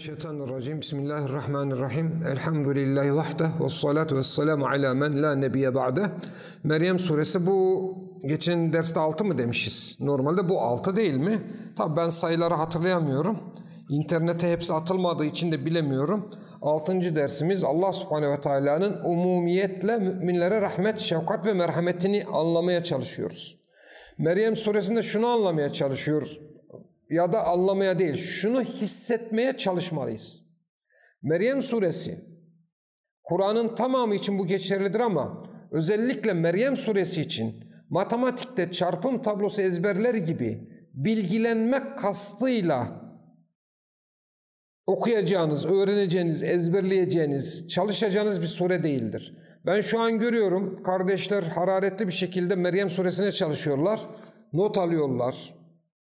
Mineşşeytanirracim. Bismillahirrahmanirrahim. Elhamdülillahi vahde ve salatu ve selamu ala men la nebiye ba'de. Meryem suresi bu geçen derste 6 mı demişiz? Normalde bu 6 değil mi? Tabi ben sayıları hatırlayamıyorum. İnternete hepsi atılmadığı için de bilemiyorum. 6. dersimiz Allah subhanehu ve teala'nın umumiyetle müminlere rahmet, şefkat ve merhametini anlamaya çalışıyoruz. Meryem suresinde şunu anlamaya çalışıyoruz ya da anlamaya değil, şunu hissetmeye çalışmalıyız. Meryem suresi, Kur'an'ın tamamı için bu geçerlidir ama özellikle Meryem suresi için matematikte çarpım tablosu ezberler gibi bilgilenmek kastıyla okuyacağınız, öğreneceğiniz, ezberleyeceğiniz, çalışacağınız bir sure değildir. Ben şu an görüyorum kardeşler hararetli bir şekilde Meryem suresine çalışıyorlar, not alıyorlar,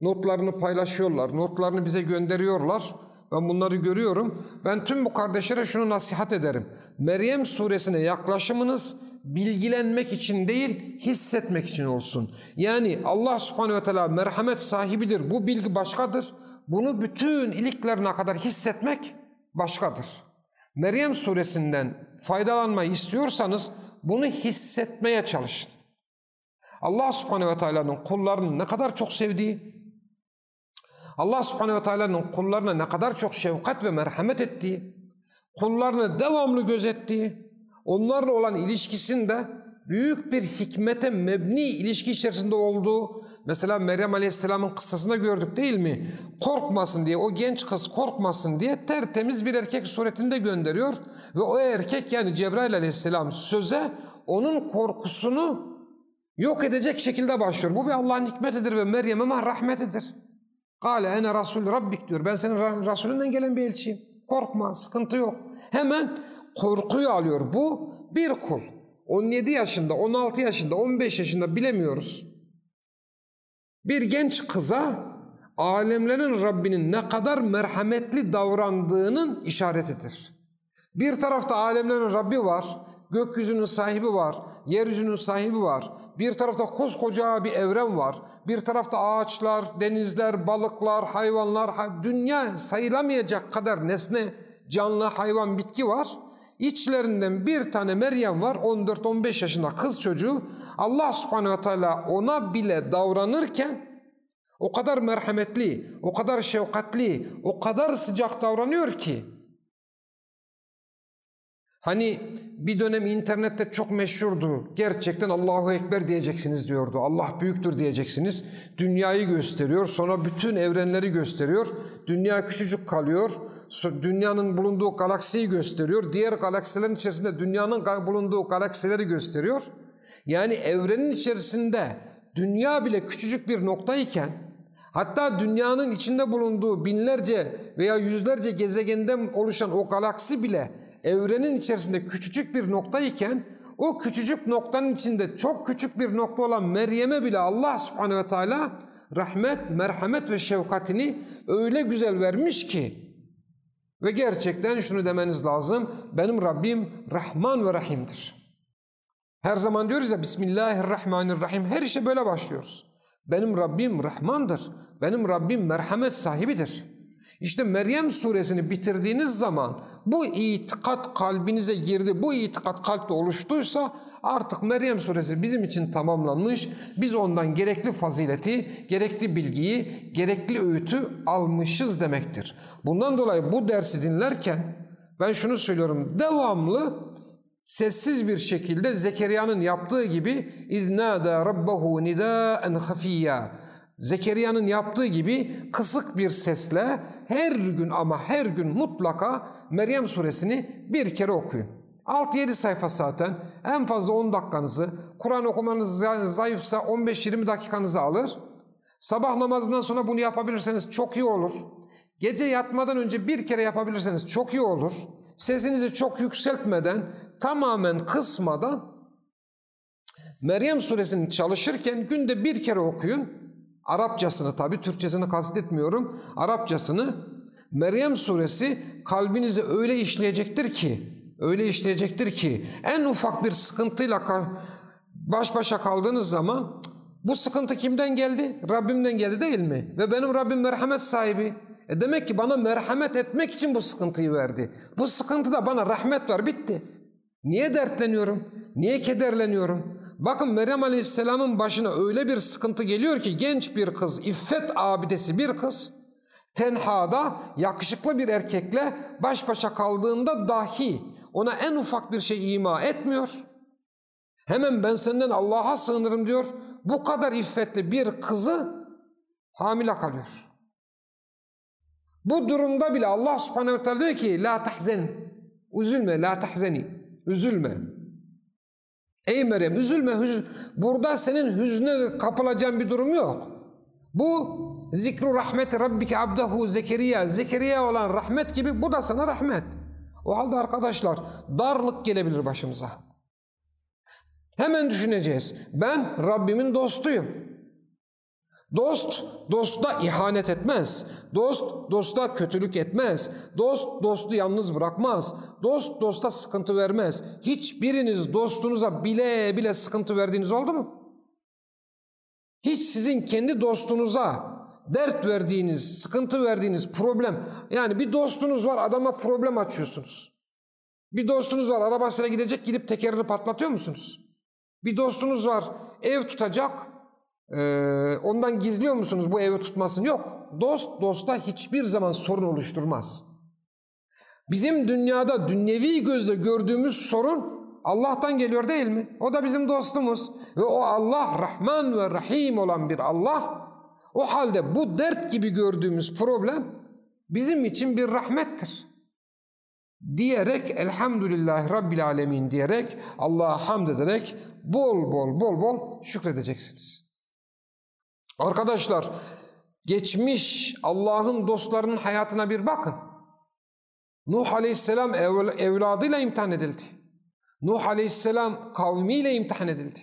Notlarını paylaşıyorlar, notlarını bize gönderiyorlar. Ben bunları görüyorum. Ben tüm bu kardeşlere şunu nasihat ederim. Meryem suresine yaklaşımınız bilgilenmek için değil, hissetmek için olsun. Yani Allah subhanehu ve teala merhamet sahibidir. Bu bilgi başkadır. Bunu bütün iliklerine kadar hissetmek başkadır. Meryem suresinden faydalanmayı istiyorsanız bunu hissetmeye çalışın. Allah subhanehu ve teala'nın kullarını ne kadar çok sevdiği, Allah subhanehu ve teala'nın kullarına ne kadar çok şefkat ve merhamet ettiği, kullarını devamlı gözettiği, onlarla olan ilişkisinde büyük bir hikmete mebni ilişki içerisinde olduğu, mesela Meryem Aleyhisselam'ın kıssasında gördük değil mi? Korkmasın diye, o genç kız korkmasın diye tertemiz bir erkek suretinde gönderiyor ve o erkek yani Cebrail Aleyhisselam söze onun korkusunu yok edecek şekilde başlıyor. Bu bir Allah'ın hikmetidir ve Meryem'e rahmetidir. Kale ene Rasul Rabbik diyor. Ben senin Resulünden gelen bir elçiyim. Korkma, sıkıntı yok. Hemen korkuyu alıyor. Bu bir kul. 17 yaşında, 16 yaşında, 15 yaşında bilemiyoruz. Bir genç kıza alemlerin Rabbinin ne kadar merhametli davrandığının işaretidir. Bir tarafta alemlerin Rabbi var, gökyüzünün sahibi var, yeryüzünün sahibi var. Bir tarafta koskoca bir evren var. Bir tarafta ağaçlar, denizler, balıklar, hayvanlar, dünya sayılamayacak kadar nesne, canlı, hayvan, bitki var. İçlerinden bir tane Meryem var 14-15 yaşında kız çocuğu. Allah subhanehu teala ona bile davranırken o kadar merhametli, o kadar şefkatli, o kadar sıcak davranıyor ki Hani bir dönem internette çok meşhurdu. Gerçekten Allahu Ekber diyeceksiniz diyordu. Allah büyüktür diyeceksiniz. Dünyayı gösteriyor. Sonra bütün evrenleri gösteriyor. Dünya küçücük kalıyor. Dünyanın bulunduğu galaksiyi gösteriyor. Diğer galaksilerin içerisinde dünyanın bulunduğu galaksileri gösteriyor. Yani evrenin içerisinde dünya bile küçücük bir noktayken hatta dünyanın içinde bulunduğu binlerce veya yüzlerce gezegenden oluşan o galaksi bile evrenin içerisinde küçücük bir nokta iken o küçücük noktanın içinde çok küçük bir nokta olan Meryem'e bile Allah subhanehu ve teala rahmet, merhamet ve şefkatini öyle güzel vermiş ki ve gerçekten şunu demeniz lazım benim Rabbim Rahman ve Rahim'dir. Her zaman diyoruz ya Bismillahirrahmanirrahim her işe böyle başlıyoruz. Benim Rabbim Rahmandır. Benim Rabbim merhamet sahibidir. İşte Meryem suresini bitirdiğiniz zaman bu itikat kalbinize girdi, bu itikat kalpte oluştuysa artık Meryem suresi bizim için tamamlanmış. Biz ondan gerekli fazileti, gerekli bilgiyi, gerekli öğütü almışız demektir. Bundan dolayı bu dersi dinlerken ben şunu söylüyorum devamlı sessiz bir şekilde Zekeriya'nın yaptığı gibi iznâdâ rabbahu nidâen hafiyya Zekeriya'nın yaptığı gibi kısık bir sesle her gün ama her gün mutlaka Meryem suresini bir kere okuyun. 6-7 sayfa zaten en fazla 10 dakikanızı, Kur'an okumanız zayıfsa 15-20 dakikanızı alır. Sabah namazından sonra bunu yapabilirseniz çok iyi olur. Gece yatmadan önce bir kere yapabilirseniz çok iyi olur. Sesinizi çok yükseltmeden, tamamen kısmadan Meryem suresini çalışırken günde bir kere okuyun. Arapçasını tabi Türkçesini kastetmiyorum. Arapçasını Meryem suresi kalbinize öyle işleyecektir ki öyle işleyecektir ki en ufak bir sıkıntıyla baş başa kaldığınız zaman bu sıkıntı kimden geldi? Rabbimden geldi değil mi? Ve benim Rabbim merhamet sahibi. E demek ki bana merhamet etmek için bu sıkıntıyı verdi. Bu sıkıntıda bana rahmet var bitti. Niye dertleniyorum? Niye kederleniyorum? Bakın Meryem Aleyhisselam'ın başına öyle bir sıkıntı geliyor ki genç bir kız, iffet abidesi bir kız tenhada yakışıklı bir erkekle baş başa kaldığında dahi ona en ufak bir şey ima etmiyor. Hemen ben senden Allah'a sığınırım diyor. Bu kadar iffetli bir kızı hamile kalıyor. Bu durumda bile Allah subhanehu ve teala diyor ki la tahzen üzülme la tahzeni üzülme. Ey Meryem üzülme hüz burada senin hüzne kapılacağın bir durum yok. Bu zikru rahmeti rabbike abdehu Zekeriya Zekeriya olan rahmet gibi bu da sana rahmet. O halde arkadaşlar darlık gelebilir başımıza. Hemen düşüneceğiz. Ben Rabbimin dostuyum. Dost, dosta ihanet etmez. Dost, dosta kötülük etmez. Dost, dostu yalnız bırakmaz. Dost, dosta sıkıntı vermez. Hiçbiriniz dostunuza bile bile sıkıntı verdiğiniz oldu mu? Hiç sizin kendi dostunuza dert verdiğiniz, sıkıntı verdiğiniz problem. Yani bir dostunuz var adama problem açıyorsunuz. Bir dostunuz var arabasıyla gidecek gidip tekerini patlatıyor musunuz? Bir dostunuz var ev tutacak ee, ondan gizliyor musunuz bu evi tutmasını? Yok. Dost dosta hiçbir zaman sorun oluşturmaz. Bizim dünyada dünyevi gözle gördüğümüz sorun Allah'tan geliyor değil mi? O da bizim dostumuz. Ve o Allah Rahman ve Rahim olan bir Allah. O halde bu dert gibi gördüğümüz problem bizim için bir rahmettir. Diyerek elhamdülillah Rabbil Alemin diyerek Allah'a hamd ederek bol bol bol bol şükredeceksiniz. Arkadaşlar geçmiş Allah'ın dostlarının hayatına bir bakın. Nuh Aleyhisselam ev, evladıyla imtihan edildi. Nuh Aleyhisselam kavmiyle imtihan edildi.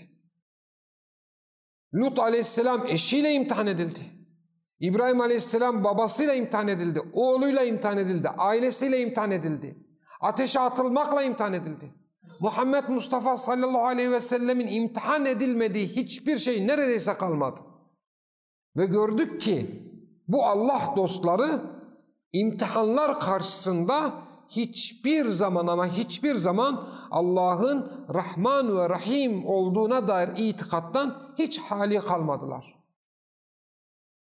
Lut Aleyhisselam eşiyle imtihan edildi. İbrahim Aleyhisselam babasıyla imtihan edildi. Oğluyla imtihan edildi. Ailesiyle imtihan edildi. Ateşe atılmakla imtihan edildi. Muhammed Mustafa sallallahu aleyhi ve sellemin imtihan edilmediği hiçbir şey neredeyse kalmadı. Ve gördük ki bu Allah dostları imtihanlar karşısında hiçbir zaman ama hiçbir zaman Allah'ın Rahman ve Rahim olduğuna dair itikattan hiç hali kalmadılar.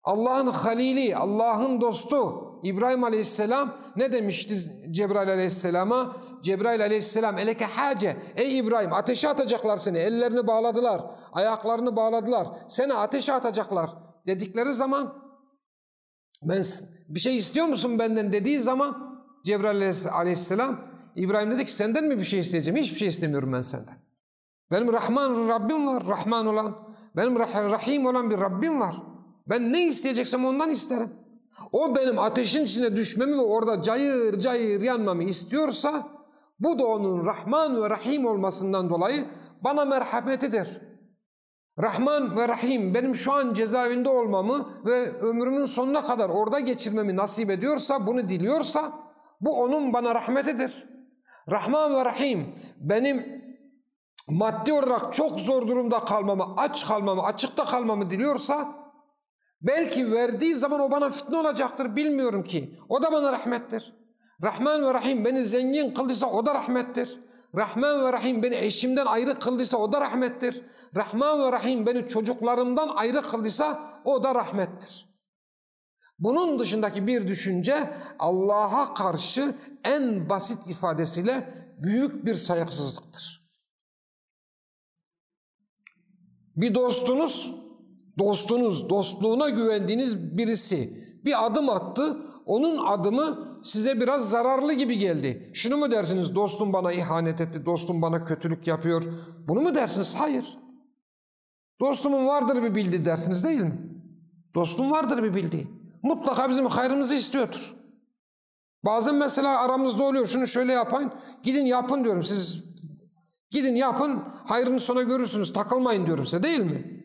Allah'ın halili, Allah'ın dostu İbrahim Aleyhisselam ne demişti Cebrail Aleyhisselam'a? Cebrail Aleyhisselam eleke hace. Ey İbrahim ateşe atacaklar seni. Ellerini bağladılar, ayaklarını bağladılar. Seni ateşe atacaklar dedikleri zaman ben bir şey istiyor musun benden dediği zaman Cebrail aleyhisselam İbrahim dedi ki senden mi bir şey isteyeceğim? Hiçbir şey istemiyorum ben senden. Benim Rahman Rabbim var. Rahman olan. Benim Rahim olan bir Rabbim var. Ben ne isteyeceksem ondan isterim. O benim ateşin içine düşmemi ve orada cayır cayır yanmamı istiyorsa bu da onun Rahman ve Rahim olmasından dolayı bana merhametidir. Rahman ve Rahim benim şu an cezaevinde olmamı ve ömrümün sonuna kadar orada geçirmemi nasip ediyorsa, bunu diliyorsa bu onun bana rahmetidir. Rahman ve Rahim benim maddi olarak çok zor durumda kalmamı, aç kalmamı, açıkta kalmamı diliyorsa belki verdiği zaman o bana fitne olacaktır bilmiyorum ki. O da bana rahmettir. Rahman ve Rahim beni zengin kıldıysa o da rahmettir. Rahman ve Rahim beni eşimden ayrı kıldıysa o da rahmettir. Rahman ve Rahim beni çocuklarımdan ayrı kıldıysa o da rahmettir. Bunun dışındaki bir düşünce Allah'a karşı en basit ifadesiyle büyük bir saygısızlıktır. Bir dostunuz, dostunuz, dostluğuna güvendiğiniz birisi bir adım attı, onun adımı size biraz zararlı gibi geldi. Şunu mu dersiniz dostum bana ihanet etti, dostum bana kötülük yapıyor. Bunu mu dersiniz? Hayır. Dostumun vardır bir bildiği dersiniz değil mi? Dostum vardır bir bildiği. Mutlaka bizim hayrımızı istiyordur. Bazen mesela aramızda oluyor şunu şöyle yapın. Gidin yapın diyorum siz. Gidin yapın hayrını sonra görürsünüz takılmayın diyorum size değil mi?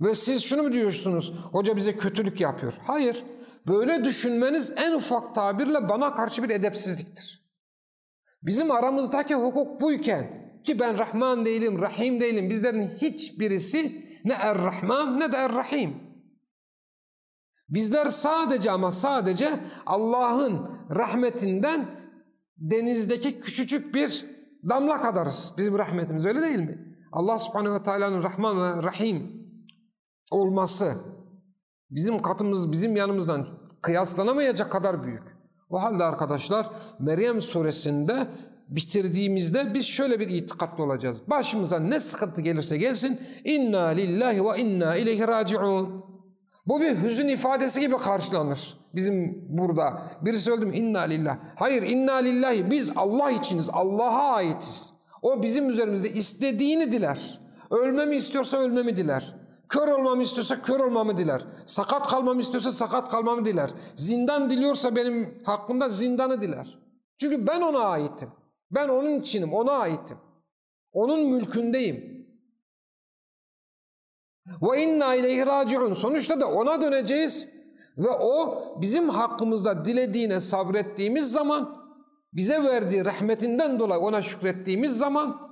Ve siz şunu mu diyorsunuz? Hoca bize kötülük yapıyor. Hayır. Böyle düşünmeniz en ufak tabirle bana karşı bir edepsizliktir. Bizim aramızdaki hukuk buyken ki ben Rahman değilim, Rahim değilim. Bizlerin hiçbirisi ne Er-Rahman ne de Er-Rahim. Bizler sadece ama sadece Allah'ın rahmetinden denizdeki küçücük bir damla kadarız. Bizim rahmetimiz öyle değil mi? Allah subhanehu ve teala'nın Rahman ve Rahim olması bizim katımız, bizim yanımızdan kıyaslanamayacak kadar büyük. O halde arkadaşlar Meryem suresinde bitirdiğimizde biz şöyle bir itikatlı olacağız. Başımıza ne sıkıntı gelirse gelsin inna lillahi ve inna ileyhi raciun. Bu bir hüzün ifadesi gibi karşılanır. Bizim burada birisi öldü mü inna lillah. Hayır inna lillahi biz Allah içiniz Allah'a aitiz. O bizim üzerimizde istediğini diler. Ölmemi istiyorsa ölmemi diler. Kör olmamı istiyorsa kör olmamı diler. Sakat kalmamı istiyorsa sakat kalmamı diler. Zindan diliyorsa benim hakkımda zindanı diler. Çünkü ben ona aitim. Ben onun içinim, ona aitim. Onun mülkündeyim. Ve inna ileyhi raciun. Sonuçta da ona döneceğiz ve o bizim hakkımızda dilediğine sabrettiğimiz zaman bize verdiği rahmetinden dolayı ona şükrettiğimiz zaman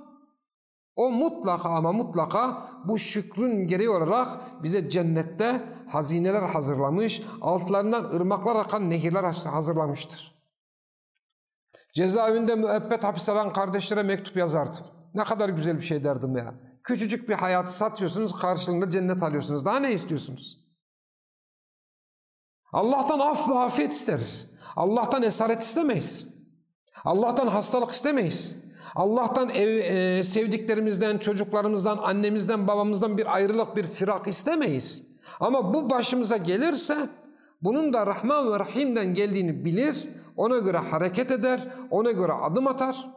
o mutlaka ama mutlaka bu şükrün gereği olarak bize cennette hazineler hazırlamış, altlarından ırmaklar akan nehirler hazırlamıştır. Cezaevinde müebbet hapis alan kardeşlere mektup yazardım. Ne kadar güzel bir şey derdim ya. Küçücük bir hayatı satıyorsunuz, karşılığında cennet alıyorsunuz. Daha ne istiyorsunuz? Allah'tan af ve afiyet isteriz. Allah'tan esaret istemeyiz. Allah'tan hastalık istemeyiz. Allah'tan ev, e, sevdiklerimizden, çocuklarımızdan, annemizden, babamızdan bir ayrılık, bir firak istemeyiz. Ama bu başımıza gelirse bunun da Rahman ve Rahim'den geldiğini bilir, ona göre hareket eder, ona göre adım atar.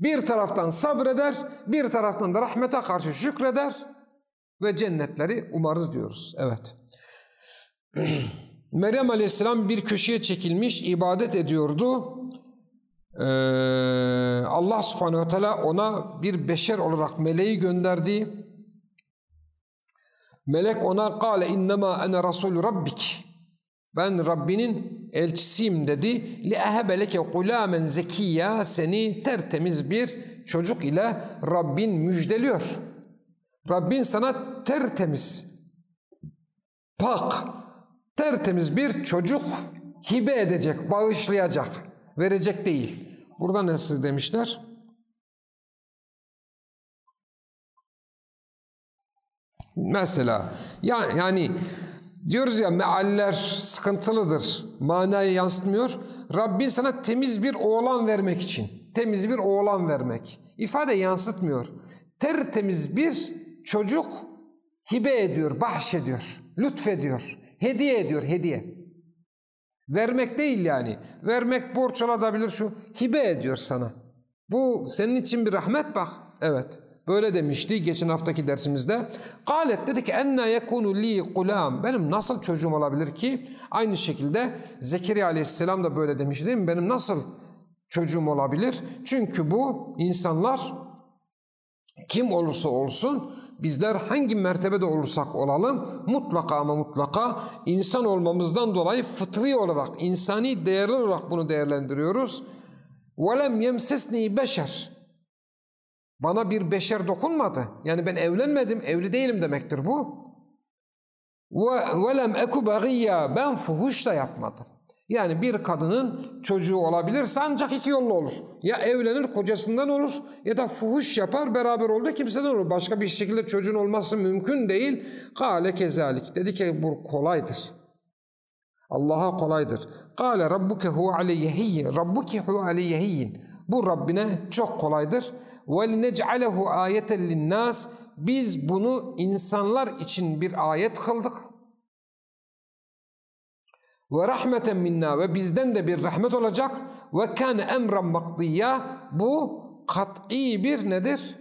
Bir taraftan sabreder, bir taraftan da rahmete karşı şükreder ve cennetleri umarız diyoruz. Evet. Meryem Aleyhisselam bir köşeye çekilmiş ibadet ediyordu. Ee, Allah Subhanahu ve Teala ona bir beşer olarak meleği gönderdi. Melek ona kâle innema ene rasul rabbik. Ben Rabbinin elçisiyim dedi. Li ehebeleke gulamen zekiyya seni tertemiz bir çocuk ile Rabbin müjdeliyor. Rabbin sana tertemiz, pak, tertemiz bir çocuk hibe edecek, bağışlayacak, verecek değil. Burada nasıl demişler? Mesela ya, yani diyoruz ya mealler sıkıntılıdır. Manayı yansıtmıyor. Rabbin sana temiz bir oğlan vermek için. Temiz bir oğlan vermek. İfade yansıtmıyor. Tertemiz bir çocuk hibe ediyor, bahşediyor, lütfediyor, hediye ediyor, hediye. Vermek değil yani. Vermek borç olabilir şu. Hibe ediyor sana. Bu senin için bir rahmet bak. Evet. Böyle demişti geçen haftaki dersimizde. Galet dedi ki enna yekunu li kulam. Benim nasıl çocuğum olabilir ki? Aynı şekilde Zekeriya aleyhisselam da böyle demişti değil mi? Benim nasıl çocuğum olabilir? Çünkü bu insanlar kim olursa olsun bizler hangi mertebede olursak olalım mutlaka ama mutlaka insan olmamızdan dolayı fıtri olarak, insani değerli olarak bunu değerlendiriyoruz. وَلَمْ يَمْسَسْنِي beşer. Bana bir beşer dokunmadı. Yani ben evlenmedim, evli değilim demektir bu. وَلَمْ اَكُ بَغِيَّا Ben fuhuş da yapmadım. Yani bir kadının çocuğu olabilirse ancak iki yolla olur. Ya evlenir kocasından olur ya da fuhuş yapar beraber olur kimseden olur. Başka bir şekilde çocuğun olması mümkün değil. Kale kezalik. Dedi ki bu kolaydır. Allah'a kolaydır. Kale rabbuke hu aleyye Rabbuki hu aleyye Bu Rabbine çok kolaydır. وَلِنَجْعَلَهُ آيَةً لِلنَّاسِ Biz bunu insanlar için bir ayet kıldık ve rahmeten minna ve bizden de bir rahmet olacak ve kâne emran makdiyya bu kat'i bir nedir?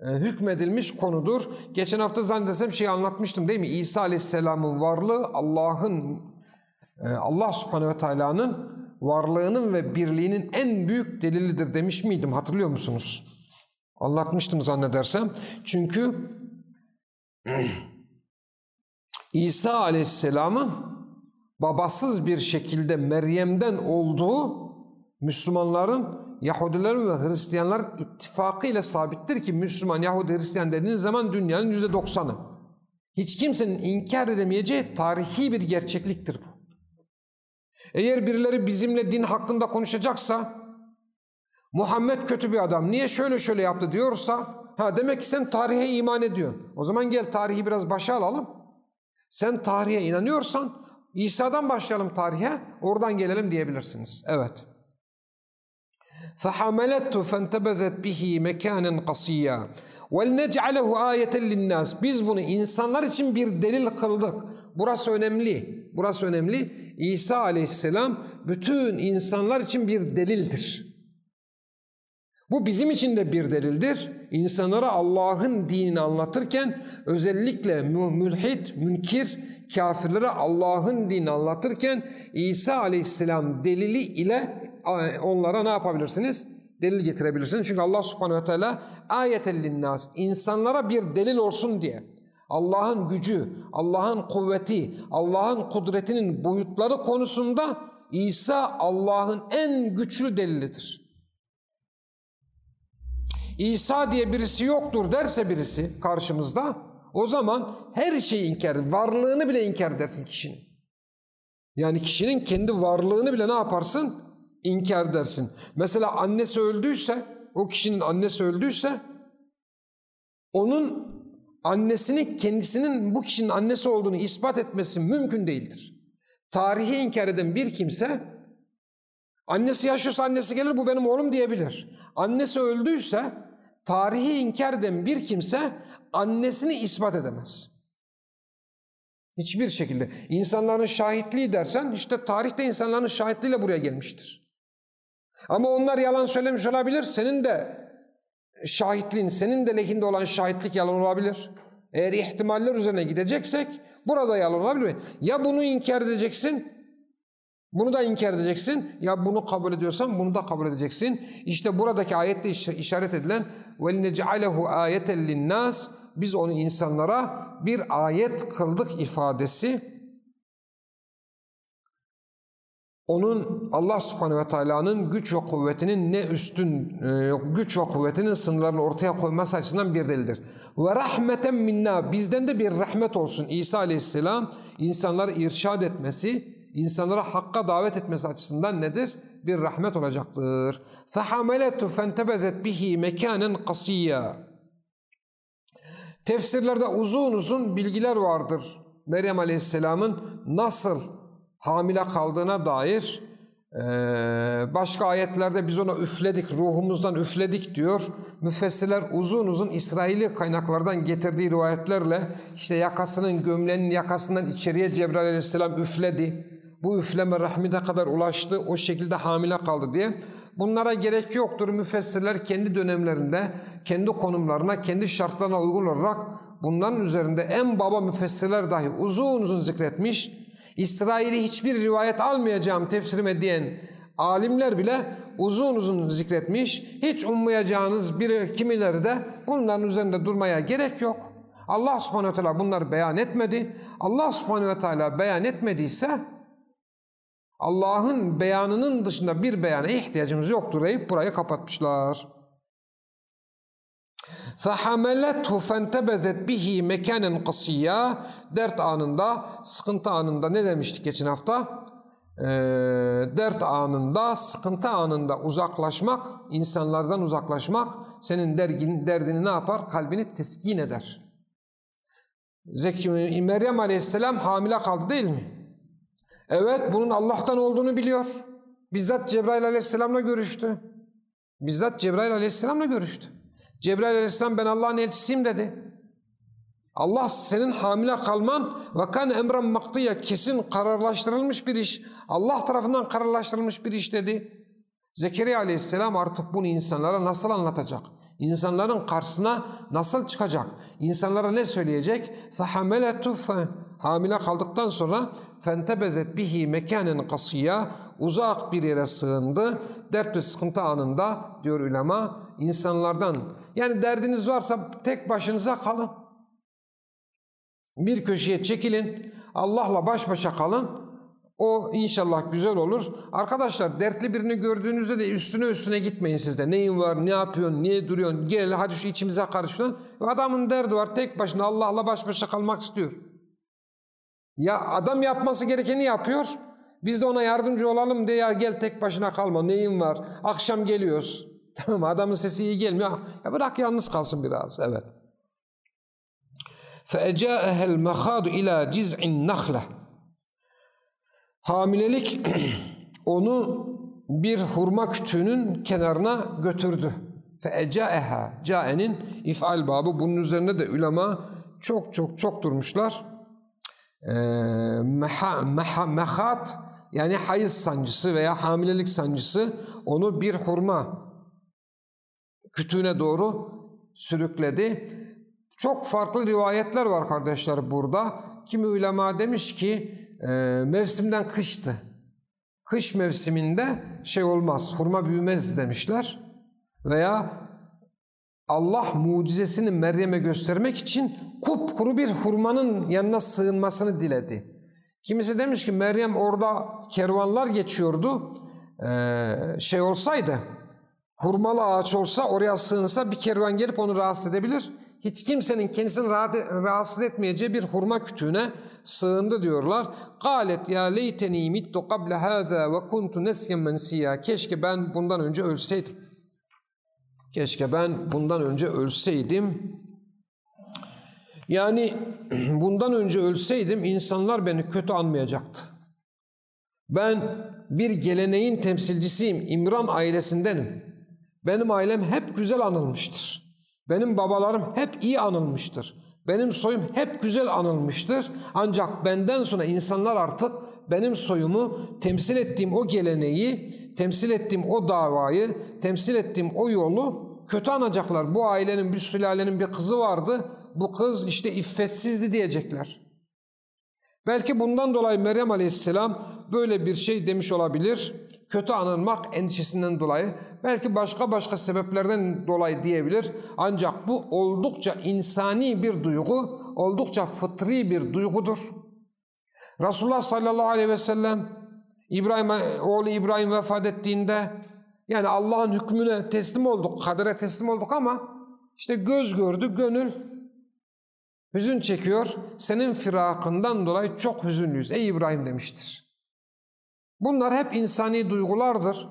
E, hükmedilmiş konudur. Geçen hafta zannedersem şey anlatmıştım değil mi? İsa Aleyhisselam'ın varlığı Allah'ın e, Allah Subhanahu ve Teala'nın varlığının ve birliğinin en büyük delilidir demiş miydim? Hatırlıyor musunuz? Anlatmıştım zannedersem. Çünkü İsa Aleyhisselam'ın babasız bir şekilde Meryem'den olduğu Müslümanların, Yahudilerin ve Hristiyanların ittifakı ile sabittir ki Müslüman, Yahudi, Hristiyan dediğiniz zaman dünyanın yüzde doksanı. Hiç kimsenin inkar edemeyeceği tarihi bir gerçekliktir bu. Eğer birileri bizimle din hakkında konuşacaksa Muhammed kötü bir adam niye şöyle şöyle yaptı diyorsa ha demek ki sen tarihe iman ediyorsun. O zaman gel tarihi biraz başa alalım. Sen tarihe inanıyorsan İsa'dan başlayalım tarihe oradan gelelim diyebilirsiniz. Evet. فَحَمَلَتْهُ فَانْتَبَذَتْ بِهِ مَكَانًا قَصِيًّا وَلْنَجْعَلَهُ آيَةً لِلنَّاسِ Biz bunu insanlar için bir delil kıldık. Burası önemli. Burası önemli. İsa aleyhisselam bütün insanlar için bir delildir. Bu bizim için de bir delildir. İnsanlara Allah'ın dinini anlatırken özellikle mülhid, münkir, kafirlere Allah'ın dinini anlatırken İsa aleyhisselam delili ile onlara ne yapabilirsiniz? Delil getirebilirsiniz. Çünkü Allah subhanehu ve teala ayeten linnas insanlara bir delil olsun diye Allah'ın gücü, Allah'ın kuvveti, Allah'ın kudretinin boyutları konusunda İsa Allah'ın en güçlü delilidir. İsa diye birisi yoktur derse birisi karşımızda o zaman her şeyi inkar. Varlığını bile inkar edersin kişinin. Yani kişinin kendi varlığını bile ne yaparsın? İnkar edersin. Mesela annesi öldüyse, o kişinin annesi öldüyse onun annesini kendisinin bu kişinin annesi olduğunu ispat etmesi mümkün değildir. Tarihi inkar eden bir kimse annesi yaşıyorsa annesi gelir bu benim oğlum diyebilir. Annesi öldüyse tarihi inkar eden bir kimse annesini ispat edemez. Hiçbir şekilde. İnsanların şahitliği dersen işte tarihte insanların şahitliğiyle buraya gelmiştir. Ama onlar yalan söylemiş olabilir. Senin de şahitliğin, senin de lehinde olan şahitlik yalan olabilir. Eğer ihtimaller üzerine gideceksek burada yalan olabilir. Ya bunu inkar edeceksin bunu da inkar edeceksin. Ya bunu kabul ediyorsan bunu da kabul edeceksin. İşte buradaki ayette işaret edilen وَلْنَجْعَلَهُ آيَةً لِلنَّاسِ Biz onu insanlara bir ayet kıldık ifadesi. Onun Allah subhanehu ve teala'nın güç ve kuvvetinin ne üstün e, güç ve kuvvetinin sınırlarını ortaya koyması açısından bir delildir. Ve rahmeten minna bizden de bir rahmet olsun. İsa aleyhisselam insanları irşad etmesi, insanlara hakka davet etmesi açısından nedir? Bir rahmet olacaktır. فَحَمَلَتُ فَانْتَبَذَتْ بِهِ مَكَانًا قَصِيًّا Tefsirlerde uzun uzun bilgiler vardır. Meryem Aleyhisselam'ın nasıl hamile kaldığına dair başka ayetlerde biz ona üfledik, ruhumuzdan üfledik diyor. Müfessirler uzun uzun İsraili kaynaklardan getirdiği rivayetlerle işte yakasının gömleğinin yakasından içeriye Cebrail aleyhisselam üfledi bu üfleme rahmine kadar ulaştı, o şekilde hamile kaldı diye. Bunlara gerek yoktur. Müfessirler kendi dönemlerinde, kendi konumlarına, kendi şartlarına uygun olarak bunların üzerinde en baba müfessirler dahi uzun uzun zikretmiş. İsrail'i hiçbir rivayet almayacağım tefsirime diyen alimler bile uzun uzun zikretmiş. Hiç ummayacağınız bir kimileri de bunların üzerinde durmaya gerek yok. Allah subhanehu ve teala bunları beyan etmedi. Allah subhanehu ve teala beyan etmediyse Allah'ın beyanının dışında bir beyana ihtiyacımız yoktur deyip burayı kapatmışlar. فَحَمَلَتْهُ فَانْتَبَذَتْ bihi مَكَانًا قَصِيًّا Dert anında, sıkıntı anında ne demiştik geçen hafta? Ee, dert anında, sıkıntı anında uzaklaşmak, insanlardan uzaklaşmak senin dergin, derdini ne yapar? Kalbini teskin eder. Zeki, Meryem Aleyhisselam hamile kaldı değil mi? Evet bunun Allah'tan olduğunu biliyor. Bizzat Cebrail aleyhisselamla görüştü. Bizzat Cebrail aleyhisselamla görüştü. Cebrail aleyhisselam ben Allah'ın elçisiyim dedi. Allah senin hamile kalman ve kan emren maktıya kesin kararlaştırılmış bir iş. Allah tarafından kararlaştırılmış bir iş dedi. Zekeriya aleyhisselam artık bunu insanlara nasıl anlatacak? İnsanların karşısına nasıl çıkacak? İnsanlara ne söyleyecek? فَحَمَلَتُ Hamile kaldıktan sonra فَانْتَبَذَتْ bihi mekanen kasiya Uzak bir yere sığındı. Dert ve sıkıntı anında diyor ulema insanlardan. Yani derdiniz varsa tek başınıza kalın. Bir köşeye çekilin. Allah'la baş başa kalın. O inşallah güzel olur. Arkadaşlar dertli birini gördüğünüzde de üstüne üstüne gitmeyin sizde. Neyin var, ne yapıyorsun, niye duruyorsun, gel hadi şu içimize karışın. Adamın derdi var tek başına Allah'la baş başa kalmak istiyor. Ya adam yapması gerekeni yapıyor. Biz de ona yardımcı olalım diye ya gel tek başına kalma neyin var. Akşam geliyoruz. Tamam adamın sesi iyi gelmiyor. Ya bırak yalnız kalsın biraz. Evet. فَاَجَاءَهَا الْمَخَادُ اِلَى جِزْعِ النَّخْلَةِ Hamilelik onu bir hurma kütüğünün kenarına götürdü. Feecaeha, caenin if'al babı. Bunun üzerine de ulema çok çok çok durmuşlar. Ee, mehat yani hayız sancısı veya hamilelik sancısı onu bir hurma kütüğüne doğru sürükledi. Çok farklı rivayetler var kardeşler burada. Kimi ulema demiş ki e, mevsimden kıştı. Kış mevsiminde şey olmaz, hurma büyümez demişler. Veya Allah mucizesini Meryem'e göstermek için kupkuru bir hurmanın yanına sığınmasını diledi. Kimisi demiş ki Meryem orada kervanlar geçiyordu. Ee, şey olsaydı, hurmalı ağaç olsa oraya sığınsa bir kervan gelip onu rahatsız edebilir. Hiç kimsenin kendisini rahatsız etmeyeceği bir hurma kütüğüne sığındı diyorlar. Galet ya leyteni mittu qabla hâzâ ve kuntu nesyen. Keşke ben bundan önce ölseydim. Keşke ben bundan önce ölseydim. Yani bundan önce ölseydim insanlar beni kötü anmayacaktı. Ben bir geleneğin temsilcisiyim. İmran ailesindenim. Benim ailem hep güzel anılmıştır. Benim babalarım hep iyi anılmıştır. Benim soyum hep güzel anılmıştır. Ancak benden sonra insanlar artık benim soyumu temsil ettiğim o geleneği, temsil ettiğim o davayı, temsil ettiğim o yolu kötü anacaklar. Bu ailenin, bir sülalenin bir kızı vardı. Bu kız işte iffetsizdi diyecekler. Belki bundan dolayı Meryem Aleyhisselam böyle bir şey demiş olabilir. Kötü anılmak endişesinden dolayı. Belki başka başka sebeplerden dolayı diyebilir. Ancak bu oldukça insani bir duygu, oldukça fıtri bir duygudur. Resulullah sallallahu aleyhi ve sellem İbrahim, oğlu İbrahim vefat ettiğinde yani Allah'ın hükmüne teslim olduk, kadere teslim olduk ama işte göz gördü, gönül hüzün çekiyor. Senin firakından dolayı çok hüzünlüyüz ey İbrahim demiştir. Bunlar hep insani duygulardır.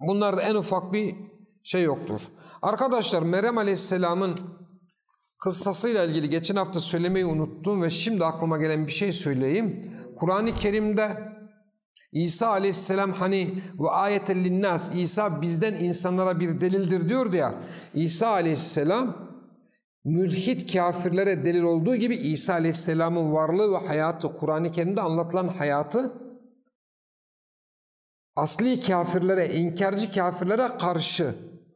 Bunlarda en ufak bir şey yoktur. Arkadaşlar Meryem Aleyhisselam'ın kıssasıyla ilgili geçen hafta söylemeyi unuttum ve şimdi aklıma gelen bir şey söyleyeyim. Kur'an-ı Kerim'de İsa aleyhisselam hani ve ayeten linnas İsa bizden insanlara bir delildir diyordu ya. İsa aleyhisselam mülhit kafirlere delil olduğu gibi İsa aleyhisselamın varlığı ve hayatı Kur'an-ı Kerim'de anlatılan hayatı asli kafirlere, inkarcı kafirlere karşı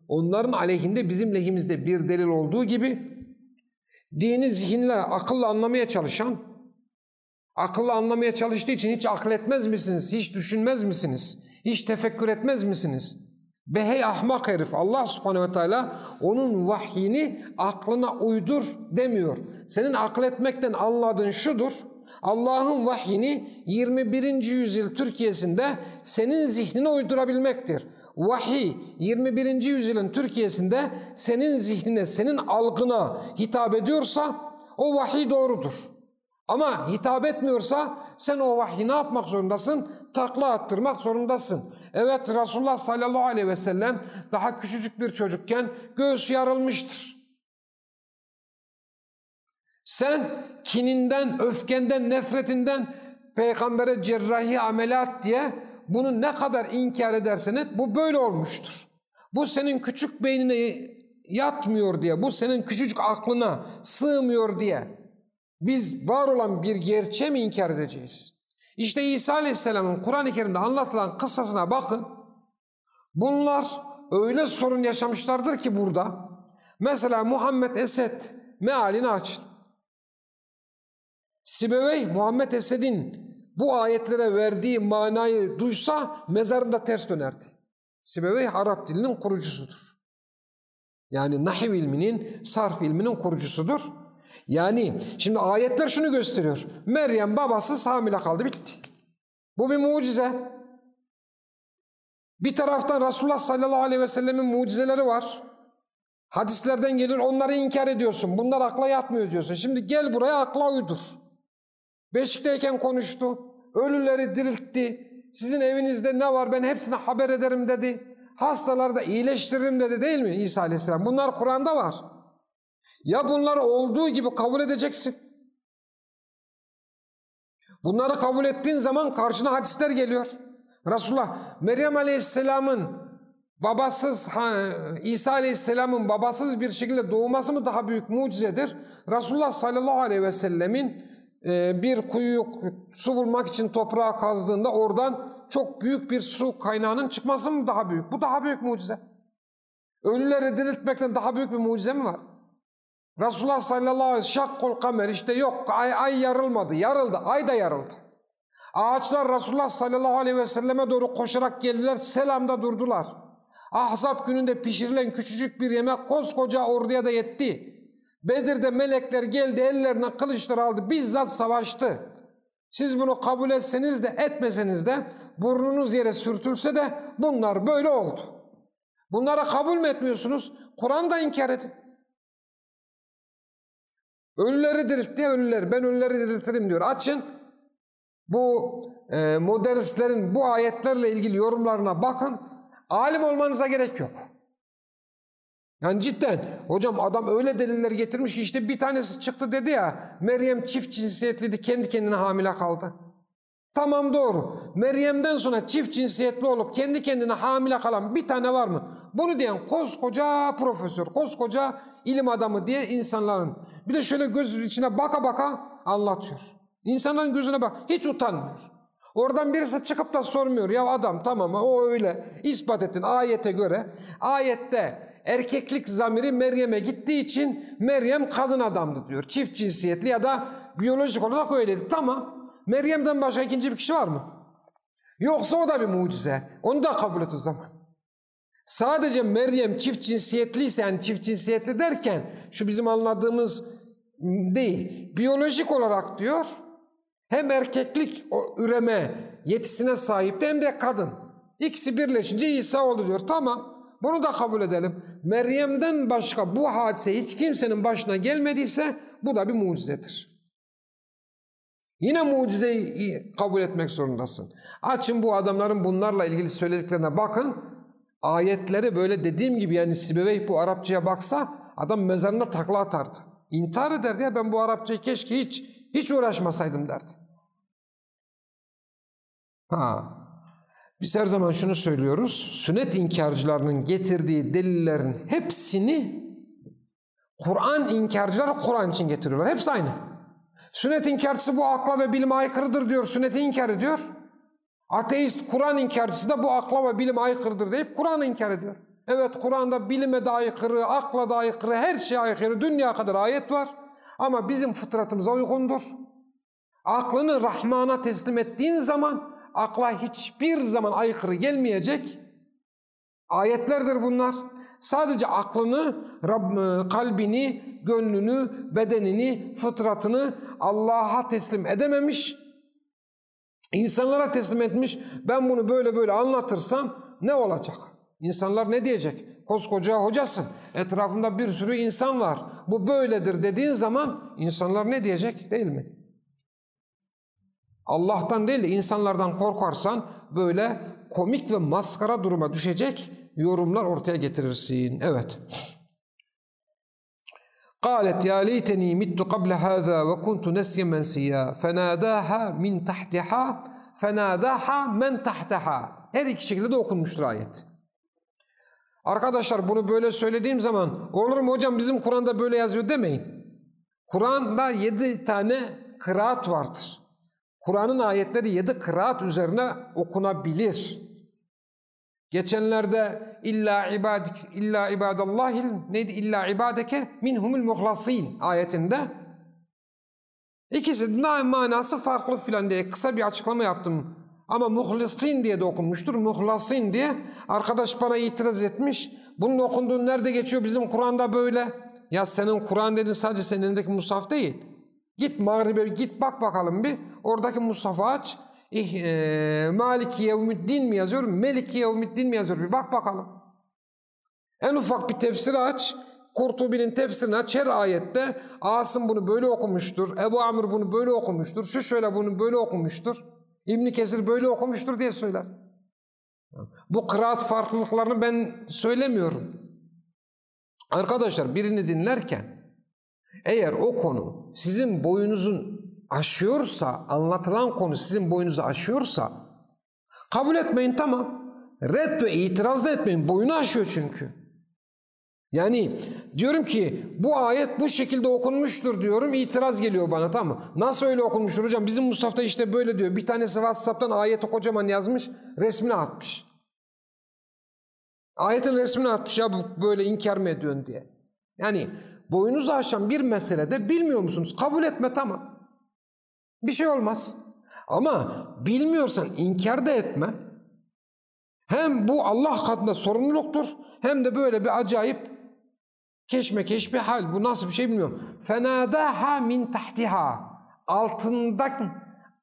onların aleyhinde bizim lehimizde bir delil olduğu gibi dini zihinle, akılla anlamaya çalışan Akıllı anlamaya çalıştığı için hiç akletmez misiniz? Hiç düşünmez misiniz? Hiç tefekkür etmez misiniz? Be hey ahmak herif Allah subhanehu ve teala onun vahyini aklına uydur demiyor. Senin akletmekten anladığın şudur. Allah'ın vahyini 21. yüzyıl Türkiye'sinde senin zihnine uydurabilmektir. Vahiy 21. yüzyılın Türkiye'sinde senin zihnine, senin algına hitap ediyorsa o vahiy doğrudur. Ama hitap etmiyorsa sen o vahyi ne yapmak zorundasın? Takla attırmak zorundasın. Evet Resulullah sallallahu aleyhi ve sellem daha küçücük bir çocukken göğüs yarılmıştır. Sen kininden, öfkenden, nefretinden peygambere cerrahi ameliyat diye bunu ne kadar inkar edersen et bu böyle olmuştur. Bu senin küçük beynine yatmıyor diye, bu senin küçücük aklına sığmıyor diye biz var olan bir gerçeği mi inkar edeceğiz? İşte İsa Aleyhisselam'ın Kur'an-ı Kerim'de anlatılan kıssasına bakın. Bunlar öyle sorun yaşamışlardır ki burada. Mesela Muhammed Esed mealini açın. Sibevey Muhammed Esed'in bu ayetlere verdiği manayı duysa mezarında ters dönerdi. Sibevey Arap dilinin kurucusudur. Yani nahiv ilminin, sarf ilminin kurucusudur. Yani şimdi ayetler şunu gösteriyor. Meryem babasız hamile kaldı bitti. Bu bir mucize. Bir taraftan Resulullah sallallahu aleyhi ve sellemin mucizeleri var. Hadislerden gelir onları inkar ediyorsun. Bunlar akla yatmıyor diyorsun. Şimdi gel buraya akla uydur. Beşikteyken konuştu. Ölüleri diriltti. Sizin evinizde ne var ben hepsine haber ederim dedi. Hastaları da iyileştiririm dedi değil mi İsa aleyhisselam? Bunlar Kur'an'da var. Ya bunları olduğu gibi kabul edeceksin. Bunları kabul ettiğin zaman karşına hadisler geliyor. Resulullah Meryem aleyhisselamın babasız İsa aleyhisselamın babasız bir şekilde doğması mı daha büyük mucizedir? Resulullah sallallahu aleyhi ve sellemin bir kuyu su bulmak için toprağa kazdığında oradan çok büyük bir su kaynağının çıkması mı daha büyük? Bu daha büyük mucize. Ölüleri diriltmekten daha büyük bir mucize mi var? Resulullah sallallahu aleyhi ve sellem şakkul kamer işte yok ay, ay yarılmadı. Yarıldı. Ay da yarıldı. Ağaçlar Resulullah sallallahu aleyhi ve selleme doğru koşarak geldiler. Selamda durdular. Ahzab gününde pişirilen küçücük bir yemek koskoca orduya da yetti. Bedir'de melekler geldi ellerine kılıçlar aldı. Bizzat savaştı. Siz bunu kabul etseniz de etmeseniz de burnunuz yere sürtülse de bunlar böyle oldu. Bunlara kabul mü etmiyorsunuz? Kur'an da inkar edin. Ölüleri diriltti ölüler. Ben ölüleri diriltirim diyor. Açın. Bu e, modernistlerin bu ayetlerle ilgili yorumlarına bakın. Alim olmanıza gerek yok. Yani cidden hocam adam öyle deliller getirmiş ki işte bir tanesi çıktı dedi ya Meryem çift cinsiyetliydi kendi kendine hamile kaldı. Tamam doğru. Meryem'den sonra çift cinsiyetli olup kendi kendine hamile kalan bir tane var mı? Bunu diyen koskoca profesör, koskoca ilim adamı diye insanların bir de şöyle göz içine baka baka anlatıyor. İnsanların gözüne bak hiç utanmıyor. Oradan birisi çıkıp da sormuyor ya adam tamam o öyle ispat ettin ayete göre. Ayette erkeklik zamiri Meryem'e gittiği için Meryem kadın adamdı diyor. Çift cinsiyetli ya da biyolojik olarak öyleydi. Tamam. Meryem'den başka ikinci bir kişi var mı? Yoksa o da bir mucize. Onu da kabul et o zaman. Sadece Meryem çift cinsiyetliyse yani çift cinsiyetli derken şu bizim anladığımız değil. Biyolojik olarak diyor hem erkeklik üreme yetisine sahipti hem de kadın. İkisi birleşince İsa oldu diyor. Tamam bunu da kabul edelim. Meryem'den başka bu hadise hiç kimsenin başına gelmediyse bu da bir mucizedir. Yine mucizeyi kabul etmek zorundasın. Açın bu adamların bunlarla ilgili söylediklerine bakın. Ayetleri böyle dediğim gibi yani Sibeveyh bu Arapçaya baksa adam mezarına takla atardı. İntihar ederdi ya ben bu Arapçayı keşke hiç hiç uğraşmasaydım derdi. Ha. Biz her zaman şunu söylüyoruz. Sünnet inkarcılarının getirdiği delillerin hepsini Kur'an inkarcıları Kur'an için getiriyorlar. Hepsi aynı. Sünnet inkarcısı bu akla ve bilime aykırıdır diyor. Sünneti inkar ediyor. Ateist Kur'an inkarcısı da bu akla ve bilime aykırıdır deyip Kur'an'ı inkar ediyor. Evet Kur'an'da bilime de aykırı, akla da aykırı, her şeye aykırı, dünya kadar ayet var. Ama bizim fıtratımıza uygundur. Aklını Rahman'a teslim ettiğin zaman akla hiçbir zaman aykırı gelmeyecek ayetlerdir bunlar. Sadece aklını, Rab, kalbini, gönlünü, bedenini, fıtratını Allah'a teslim edememiş, insanlara teslim etmiş. Ben bunu böyle böyle anlatırsam ne olacak? İnsanlar ne diyecek? Koskoca hocasın. Etrafında bir sürü insan var. Bu böyledir dediğin zaman insanlar ne diyecek? Değil mi? Allah'tan değil de insanlardan korkarsan böyle komik ve maskara duruma düşecek yorumlar ortaya getirirsin. Evet. قالت يا ليتني مت قبل هذا وكنت نسيا منسيا فناداها من تحتها فناداها من تحتها her iki şekilde de okunmuştur ayet. Arkadaşlar bunu böyle söylediğim zaman olur mu hocam bizim Kur'an'da böyle yazıyor demeyin. Kur'an'da yedi tane kıraat vardır. Kur'an'ın ayetleri yedi kıraat üzerine okunabilir. Geçenlerde illa ibadik illa ibadallahil neydi illa ibadeke minhumul muhlasin ayetinde ikisi manası farklı filan diye kısa bir açıklama yaptım. Ama muhlisin diye de okunmuştur. Muhlasin diye. Arkadaş bana itiraz etmiş. Bunun okunduğu nerede geçiyor? Bizim Kur'an'da böyle. Ya senin Kur'an dediğin sadece senin elindeki musaf değil. Git mağribe git bak bakalım bir. Oradaki musafı aç. İh, e, Maliki Yevmiddin mi yazıyor, Meliki Yevmiddin mi yazıyor? Bir bak bakalım. En ufak bir tefsiri aç. Kurtubi'nin tefsirini aç. Her ayette Asım bunu böyle okumuştur. Ebu Amr bunu böyle okumuştur. Şu şöyle bunu böyle okumuştur. İbn Kesir böyle okumuştur diye söyler. Bu kıraat farklılıklarını ben söylemiyorum. Arkadaşlar birini dinlerken eğer o konu sizin boyunuzun aşıyorsa, anlatılan konu sizin boyunuzu aşıyorsa kabul etmeyin tamam. Red ve itiraz da etmeyin. Boyunu aşıyor çünkü. Yani diyorum ki bu ayet bu şekilde okunmuştur diyorum itiraz geliyor bana tamam mı? Nasıl öyle okunmuştur hocam bizim Mustafa'da işte böyle diyor. Bir tanesi Whatsapp'tan ayeti kocaman yazmış resmini atmış. Ayetin resmini atmış ya böyle inkar mı ediyorsun diye. Yani boyunuzu aşan bir meselede bilmiyor musunuz? Kabul etme tamam. Bir şey olmaz. Ama bilmiyorsan inkar da etme. Hem bu Allah katında sorumluluktur hem de böyle bir acayip keşmekeş bir hal. Bu nasıl bir şey bilmiyorum. Fenadaha min tahtiha. Altından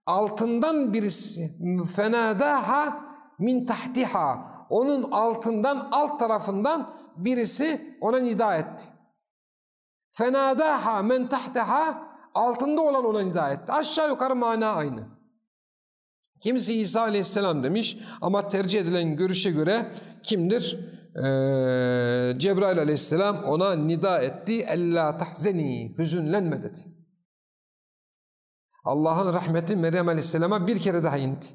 altından birisi fenadaha min tahtiha. Onun altından alt tarafından birisi ona nida etti. Fenadaha men tahtaha altında olan ona nida etti. Aşağı yukarı mana aynı. Kimisi İsa aleyhisselam demiş ama tercih edilen görüşe göre kimdir? Ee, Cebrail aleyhisselam ona nida etti. Ella tahzeni, hüzünlenme dedi. Allah'ın rahmeti Meryem aleyhisselama bir kere daha indi.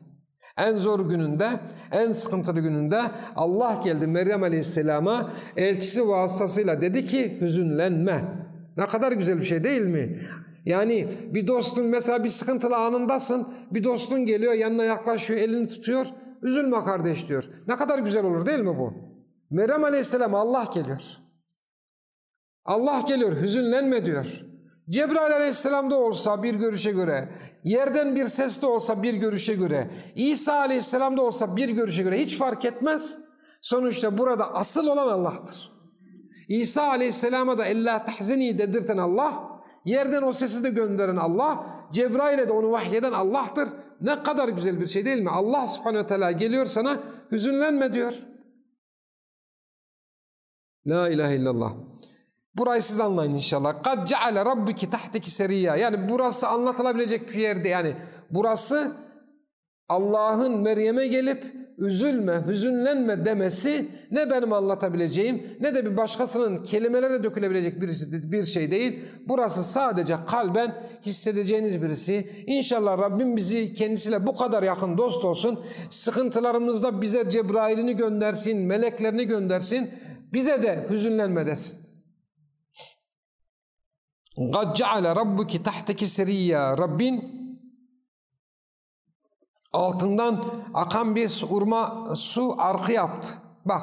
En zor gününde, en sıkıntılı gününde Allah geldi Meryem aleyhisselama elçisi vasıtasıyla dedi ki hüzünlenme. Ne kadar güzel bir şey değil mi? Yani bir dostun mesela bir sıkıntılı anındasın. Bir dostun geliyor yanına yaklaşıyor elini tutuyor. Üzülme kardeş diyor. Ne kadar güzel olur değil mi bu? Meryem Aleyhisselam Allah geliyor. Allah geliyor hüzünlenme diyor. Cebrail Aleyhisselam da olsa bir görüşe göre, yerden bir ses de olsa bir görüşe göre, İsa Aleyhisselam da olsa bir görüşe göre hiç fark etmez. Sonuçta burada asıl olan Allah'tır. İsa Aleyhisselam'a da ella tahzeni dedirten Allah, Yerden o sesi de gönderen Allah, Cebrail'e de onu vahyeden Allah'tır. Ne kadar güzel bir şey değil mi? Allah subhanehu teala geliyor sana, hüzünlenme diyor. La ilahe illallah. Burayı siz anlayın inşallah. Kad ceale rabbuki tahteki seriyya. Yani burası anlatılabilecek bir yerde. Yani burası Allah'ın Meryem'e gelip üzülme, hüzünlenme demesi ne benim anlatabileceğim ne de bir başkasının kelimelere dökülebilecek birisi, bir şey değil. Burası sadece kalben hissedeceğiniz birisi. İnşallah Rabbim bizi kendisiyle bu kadar yakın dost olsun. Sıkıntılarımızda bize Cebrail'ini göndersin, meleklerini göndersin. Bize de hüzünlenme desin. قَدْ جَعَلَ رَبُّكِ تَحْتَكِ سَرِيًّا Rabbin altından akan bir urma su arkı yaptı. Bak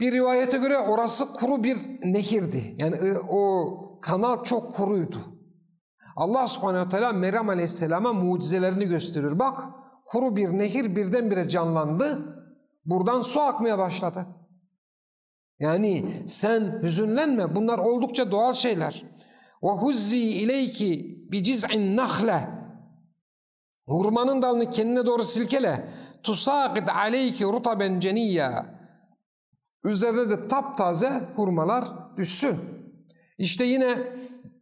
bir rivayete göre orası kuru bir nehirdi. Yani o kanal çok kuruydu. Allah subhanehu teala Meryem aleyhisselama mucizelerini gösteriyor. Bak kuru bir nehir birdenbire canlandı. Buradan su akmaya başladı. Yani sen hüzünlenme. Bunlar oldukça doğal şeyler. İleyki bi ciz'in nahle Hurmanın dalını kendine doğru silkele. Tusakit aleyki rutaben ceniyya. Üzerinde de taptaze hurmalar düşsün. İşte yine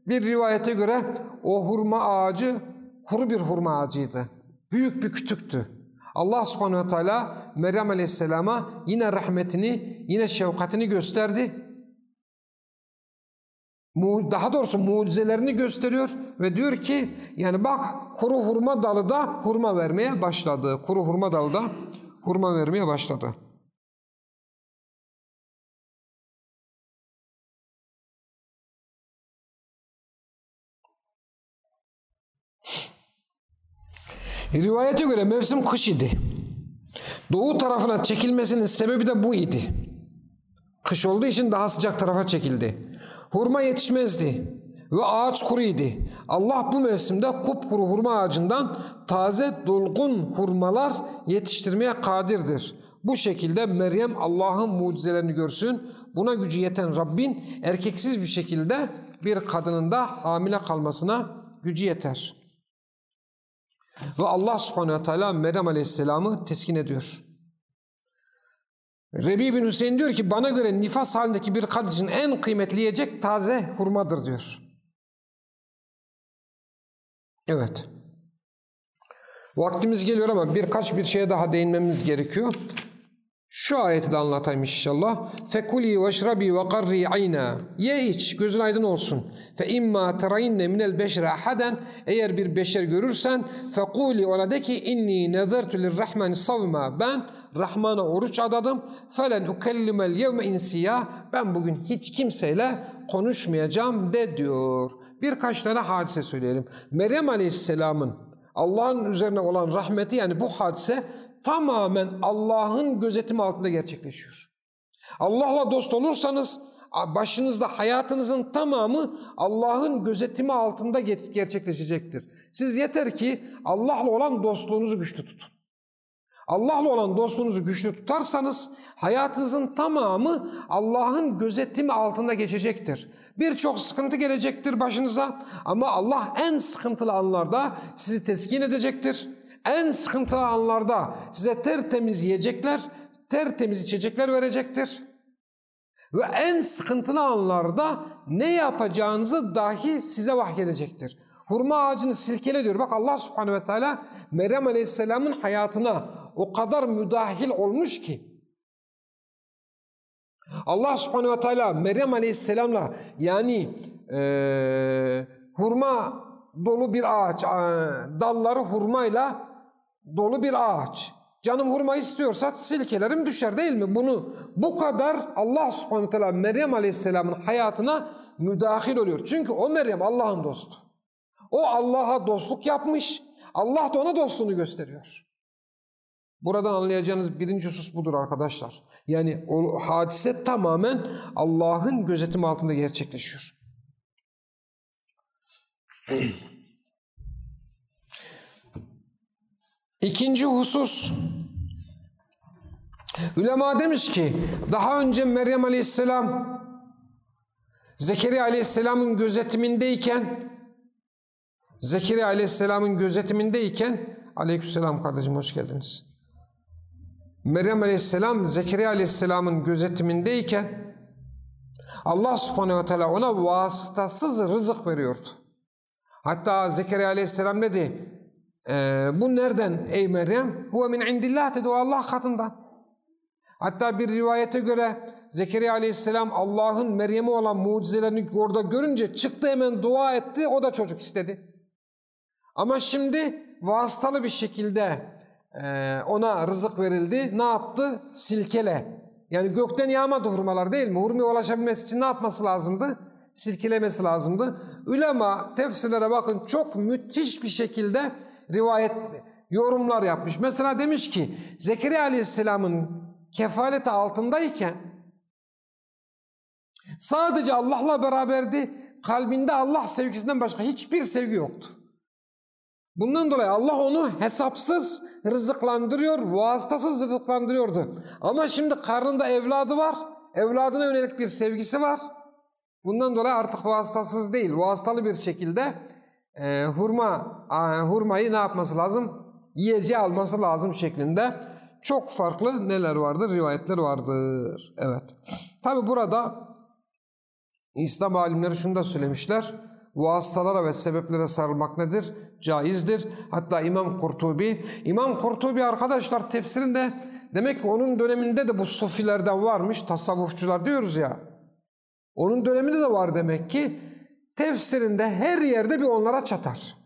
bir rivayete göre o hurma ağacı kuru bir hurma ağacıydı. Büyük bir kütüktü. Allah subhanehu ve teala Meryem aleyhisselama yine rahmetini, yine şefkatini gösterdi daha doğrusu mucizelerini gösteriyor ve diyor ki yani bak kuru hurma dalı da hurma vermeye başladı. Kuru hurma dalı da hurma vermeye başladı. Rivayete göre mevsim kış idi. Doğu tarafına çekilmesinin sebebi de bu idi. Kış olduğu için daha sıcak tarafa çekildi. Hurma yetişmezdi ve ağaç kuruydu. Allah bu mevsimde kupkuru hurma ağacından taze dolgun hurmalar yetiştirmeye kadirdir. Bu şekilde Meryem Allah'ın mucizelerini görsün. Buna gücü yeten Rabbin erkeksiz bir şekilde bir kadının da hamile kalmasına gücü yeter. Ve Allah subhanehu ve teala Meryem aleyhisselamı teskin ediyor. Rebi bin Hüseyin diyor ki bana göre nifas halindeki bir kadın en kıymetli yiyecek taze hurmadır diyor. Evet. Vaktimiz geliyor ama birkaç bir şeye daha değinmemiz gerekiyor. Şu ayeti de anlatayım inşallah. Fekuli veşrabi ve qarri ayna. Ye iç, gözün aydın olsun. Fe imma terayinne minel beşre ahaden. Eğer bir beşer görürsen fekuli ona de ki inni nezertu lirrahmani savma. Ben Rahman'a oruç adadım. Felen ukellimel yevme insiya. Ben bugün hiç kimseyle konuşmayacağım de diyor. Birkaç tane hadise söyleyelim. Meryem Aleyhisselam'ın Allah'ın üzerine olan rahmeti yani bu hadise tamamen Allah'ın gözetimi altında gerçekleşiyor. Allah'la dost olursanız başınızda hayatınızın tamamı Allah'ın gözetimi altında gerçekleşecektir. Siz yeter ki Allah'la olan dostluğunuzu güçlü tutun. Allah'la olan dostluğunuzu güçlü tutarsanız hayatınızın tamamı Allah'ın gözetimi altında geçecektir. Birçok sıkıntı gelecektir başınıza ama Allah en sıkıntılı anlarda sizi teskin edecektir. En sıkıntılı anlarda size tertemiz yiyecekler, tertemiz içecekler verecektir. Ve en sıkıntılı anlarda ne yapacağınızı dahi size vahyedecektir. Hurma ağacını silkele diyor. Bak Allah subhanehu ve teala Meryem aleyhisselamın hayatına o kadar müdahil olmuş ki. Allah subhanehu ve teala Meryem aleyhisselamla yani e, hurma dolu bir ağaç, e, dalları hurmayla dolu bir ağaç. Canım hurma istiyorsa silkelerim düşer değil mi? Bunu bu kadar Allah subhanahu teala Meryem aleyhisselamın hayatına müdahil oluyor. Çünkü o Meryem Allah'ın dostu. O Allah'a dostluk yapmış. Allah da ona dostluğunu gösteriyor. Buradan anlayacağınız birinci husus budur arkadaşlar. Yani o hadise tamamen Allah'ın gözetimi altında gerçekleşiyor. İkinci husus, ulema demiş ki daha önce Meryem Aleyhisselam Zekeriya Aleyhisselam'ın gözetimindeyken Zekeriya Aleyhisselam'ın gözetimindeyken Aleykümselam kardeşim hoş geldiniz. Meryem Aleyhisselam Zekeriya Aleyhisselam'ın gözetimindeyken Allah Subhanahu ve Teala ona vasıtasız rızık veriyordu. Hatta Zekeriya Aleyhisselam dedi? Ee, bu nereden ey Meryem? Huve min indillah dedi o Allah katından. Hatta bir rivayete göre Zekeriya aleyhisselam Allah'ın Meryem'e olan mucizelerini orada görünce çıktı hemen dua etti o da çocuk istedi. Ama şimdi vasıtalı bir şekilde e, ona rızık verildi. Ne yaptı? Silkele. Yani gökten yağmadı hurmalar değil mi? Hurmaya ulaşabilmesi için ne yapması lazımdı? Silkelemesi lazımdı. Ülema tefsirlere bakın çok müthiş bir şekilde rivayet yorumlar yapmış. Mesela demiş ki Zekeriya Aleyhisselam'ın kefaleti altındayken sadece Allah'la beraberdi. Kalbinde Allah sevgisinden başka hiçbir sevgi yoktu. Bundan dolayı Allah onu hesapsız rızıklandırıyor, vasıtasız rızıklandırıyordu. Ama şimdi karnında evladı var, evladına yönelik bir sevgisi var. Bundan dolayı artık vasıtasız değil, vasıtalı bir şekilde e, hurma e, hurmayı ne yapması lazım? Yiyeceği alması lazım şeklinde çok farklı neler vardır? Rivayetler vardır. Evet. Tabi burada İslam alimleri şunu da söylemişler. Vasıtalara ve sebeplere sarılmak nedir? Caizdir. Hatta İmam Kurtubi, İmam Kurtubi arkadaşlar tefsirinde demek ki onun döneminde de bu sufilerden varmış, tasavvufçular diyoruz ya. Onun döneminde de var demek ki tefsirinde her yerde bir onlara çatar.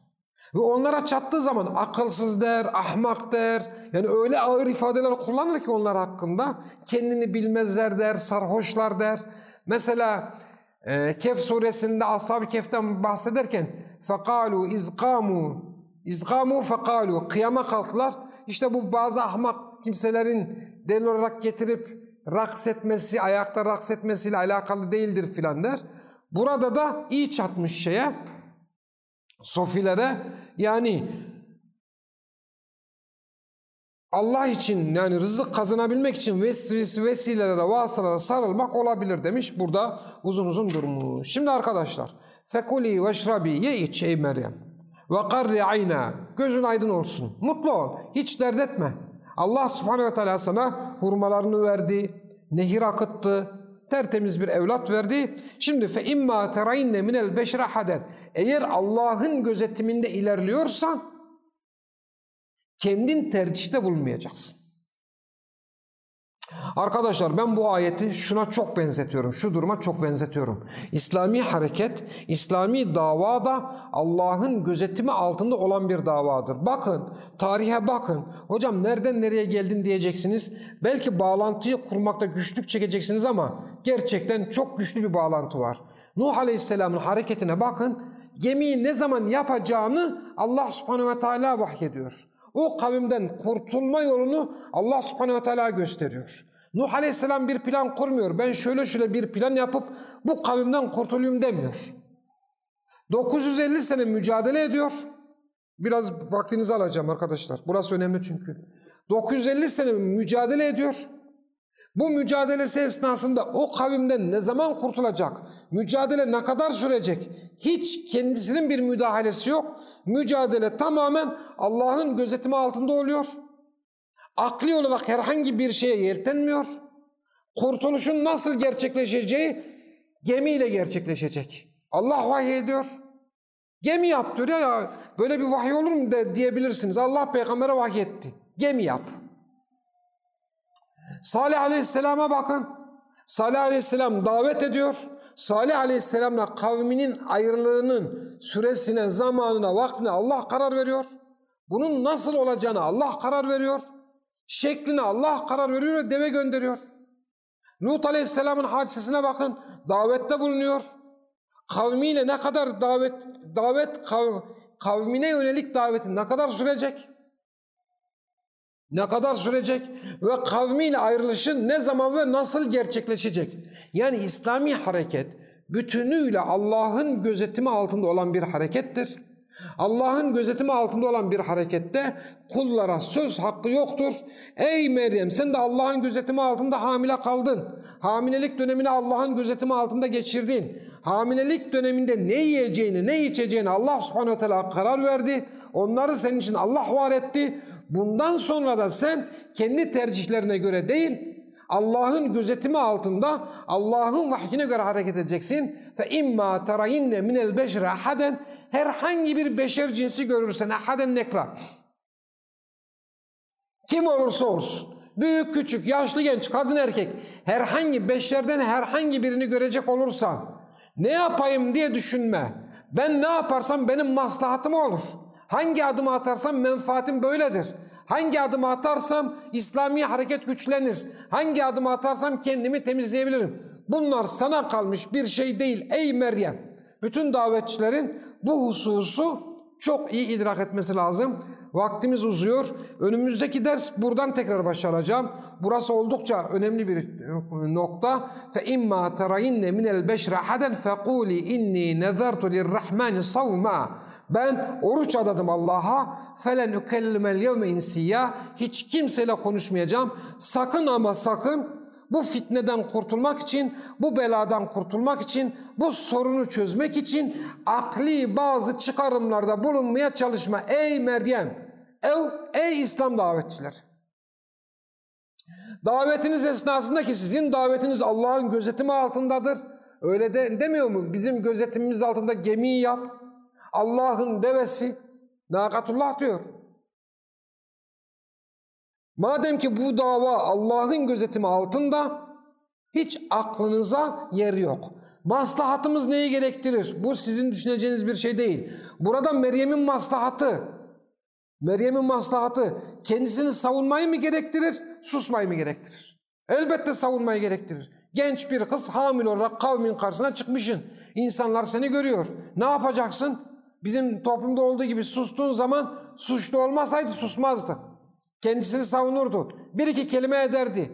Ve onlara çattığı zaman akılsız der, ahmak der. Yani öyle ağır ifadeler kullanır ki onlar hakkında. Kendini bilmezler der, sarhoşlar der. Mesela e, Kehf suresinde Ashab-ı Kehf'ten bahsederken فَقَالُوا اِزْقَامُوا اِزْقَامُوا فَقَالُوا Kıyama kalktılar. İşte bu bazı ahmak kimselerin delil olarak getirip raks etmesi, ayakta raks etmesiyle alakalı değildir filan der. Burada da iyi çatmış şeye, sofilere yani Allah için yani rızık kazanabilmek için ves ves vesilelere, vasıtalara sarılmak olabilir demiş. Burada uzun uzun durmuş. Şimdi arkadaşlar fekuli veşrabi ye iç ey Meryem. Ve karri ayna. Gözün aydın olsun. Mutlu ol. Hiç dert etme. Allah subhanehu ve teala sana hurmalarını verdi. Nehir akıttı. Tertemiz bir evlat verdi. Şimdi fe imma terayinne minel beşre haden. Eğer Allah'ın gözetiminde ilerliyorsan kendin tercihte bulunmayacaksın. Arkadaşlar ben bu ayeti şuna çok benzetiyorum. Şu duruma çok benzetiyorum. İslami hareket, İslami dava da Allah'ın gözetimi altında olan bir davadır. Bakın, tarihe bakın. Hocam nereden nereye geldin diyeceksiniz. Belki bağlantıyı kurmakta güçlük çekeceksiniz ama gerçekten çok güçlü bir bağlantı var. Nuh Aleyhisselam'ın hareketine bakın. Gemiyi ne zaman yapacağını Allah subhanehu ve teala vahyediyor. O kavimden kurtulma yolunu Allah subhanehu ve teala gösteriyor. Nuh aleyhisselam bir plan kurmuyor. Ben şöyle şöyle bir plan yapıp bu kavimden kurtulayım demiyor. 950 sene mücadele ediyor. Biraz vaktinizi alacağım arkadaşlar. Burası önemli çünkü. 950 sene mücadele ediyor. Bu mücadelesi esnasında o kavimden ne zaman kurtulacak? Mücadele ne kadar sürecek? Hiç kendisinin bir müdahalesi yok. Mücadele tamamen Allah'ın gözetimi altında oluyor. Akli olarak herhangi bir şeye yeltenmiyor. Kurtuluşun nasıl gerçekleşeceği gemiyle gerçekleşecek. Allah vahiy ediyor. Gemi yap diyor ya, böyle bir vahiy olur mu de, diyebilirsiniz. Allah peygambere vahiy etti. Gemi yap. Salih Aleyhisselam'a bakın. Salih Aleyhisselam davet ediyor. Salih Aleyhisselam'la kavminin ayrılığının süresine, zamanına, vaktine Allah karar veriyor. Bunun nasıl olacağını Allah karar veriyor. Şekline Allah karar veriyor ve deve gönderiyor. Lut Aleyhisselam'ın hadisesine bakın. Davette bulunuyor. Kavmiyle ne kadar davet, davet kav, kavmine yönelik daveti ne kadar sürecek? Ne kadar sürecek ve kavmiyle ayrılışın ne zaman ve nasıl gerçekleşecek? Yani İslami hareket bütünüyle Allah'ın gözetimi altında olan bir harekettir. Allah'ın gözetimi altında olan bir harekette kullara söz hakkı yoktur. Ey Meryem sen de Allah'ın gözetimi altında hamile kaldın. Hamilelik dönemini Allah'ın gözetimi altında geçirdin. Hamilelik döneminde ne yiyeceğini ne içeceğini Allah subhanahu teala karar verdi. Onları senin için Allah var etti. Bundan sonra da sen kendi tercihlerine göre değil, Allah'ın gözetimi altında Allah'ın vahyine göre hareket edeceksin. Fe imma terayinne minel beşre ahaden herhangi bir beşer cinsi görürsen ahaden nekra. Kim olursa olsun. Büyük, küçük, yaşlı, genç, kadın, erkek. Herhangi beşerden herhangi birini görecek olursan ne yapayım diye düşünme. Ben ne yaparsam benim maslahatım olur. Hangi adımı atarsam menfaatim böyledir. Hangi adımı atarsam İslami hareket güçlenir. Hangi adımı atarsam kendimi temizleyebilirim. Bunlar sana kalmış bir şey değil ey Meryem. Bütün davetçilerin bu hususu çok iyi idrak etmesi lazım. Vaktimiz uzuyor. Önümüzdeki ders buradan tekrar başlayacağım. Burası oldukça önemli bir nokta. Fe imma terayinne minel beşre haden fekuli inni nezertu lirrahmani savma. Ben oruç adadım Allah'a. Felen ükellimel yevme insiyya. Hiç kimseyle konuşmayacağım. Sakın ama sakın bu fitneden kurtulmak için, bu beladan kurtulmak için, bu sorunu çözmek için akli bazı çıkarımlarda bulunmaya çalışma. Ey Meryem, ey İslam davetçiler. Davetiniz esnasında ki sizin davetiniz Allah'ın gözetimi altındadır. Öyle de demiyor mu? Bizim gözetimimiz altında gemiyi yap. Allah'ın devesi nakatullah diyor. Madem ki bu dava Allah'ın gözetimi altında hiç aklınıza yer yok. Maslahatımız neyi gerektirir? Bu sizin düşüneceğiniz bir şey değil. Burada Meryem'in maslahatı, Meryem'in maslahatı kendisini savunmayı mı gerektirir, susmayı mı gerektirir? Elbette savunmayı gerektirir. Genç bir kız hamile olarak kavmin karşısına çıkmışsın. İnsanlar seni görüyor. Ne yapacaksın? Bizim toplumda olduğu gibi sustuğun zaman suçlu olmasaydı susmazdı. Kendisini savunurdu. Bir iki kelime ederdi.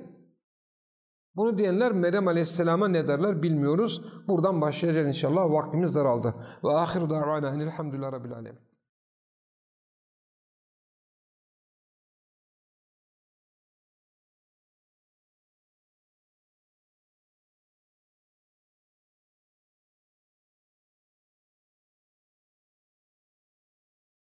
Bunu diyenler Meryem Aleyhisselam'a ne derler bilmiyoruz. Buradan başlayacağız inşallah. Vaktimiz daraldı. Ve ahiru davana elhamdülillah rabbil alemin.